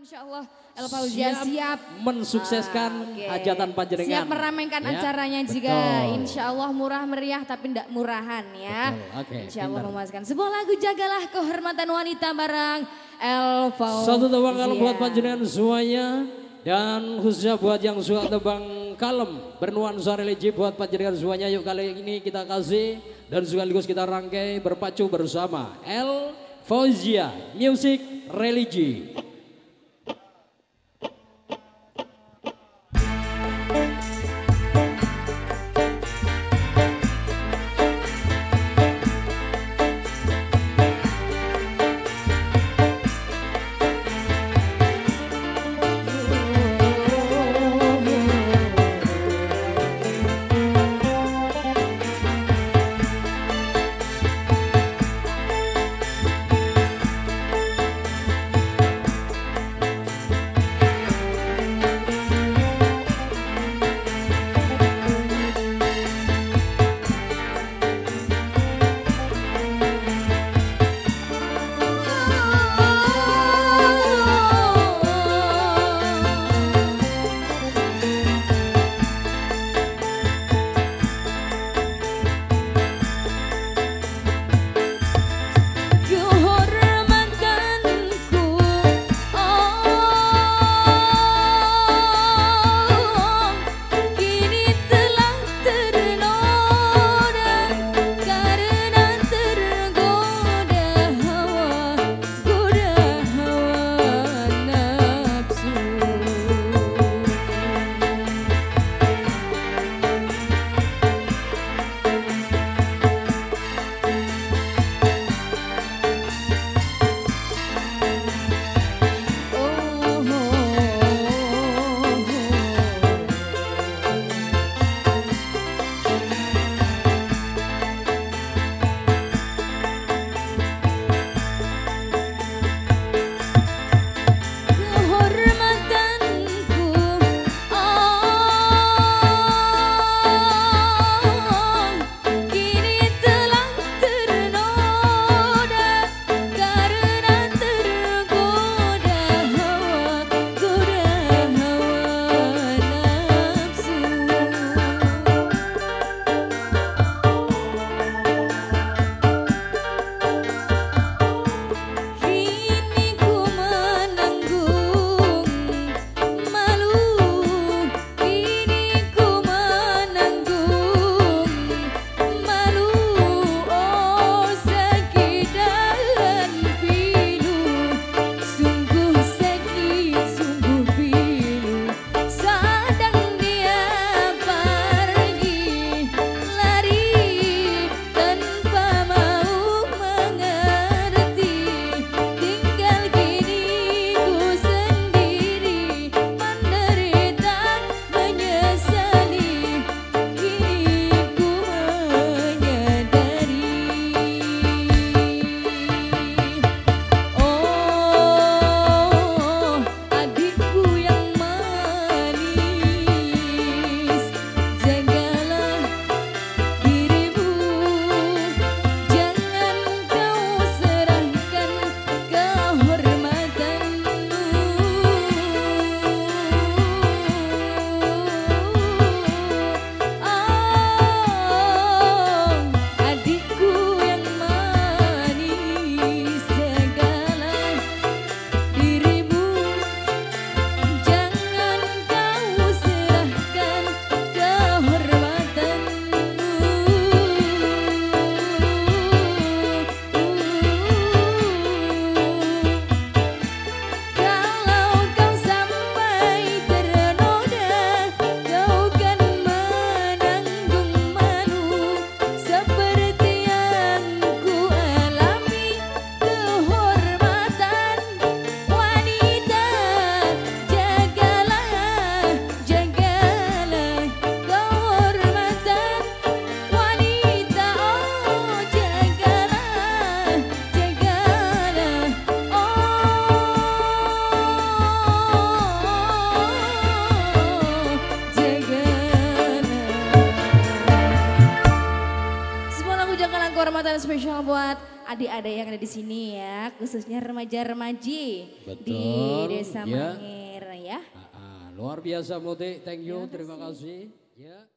Insya Allah El Fauzia siap, siap mensukseskan ah, okay. hajatan panjenengan. Siap meramaikan ya? acaranya juga insya Allah murah meriah tapi tidak murahan ya. Okay. Insya Allah memuaskan. Sebuah lagu jagalah kehormatan wanita barang El Fauzia. Satu tebang kalem buat panjenengan semuanya. Dan khususnya buat yang suka tebang kalem bernuansa religi buat panjenengan semuanya. Yuk kali ini kita kasih dan sekaligus kita rangkai berpacu bersama El Fauzia Music Religi. Kehormatan spesial buat adik-adik yang ada di sini ya, khususnya remaja-remaji di Desa ya. Mangir ya. Ah, ah, luar biasa Muti, thank you, terima kasih. Ya.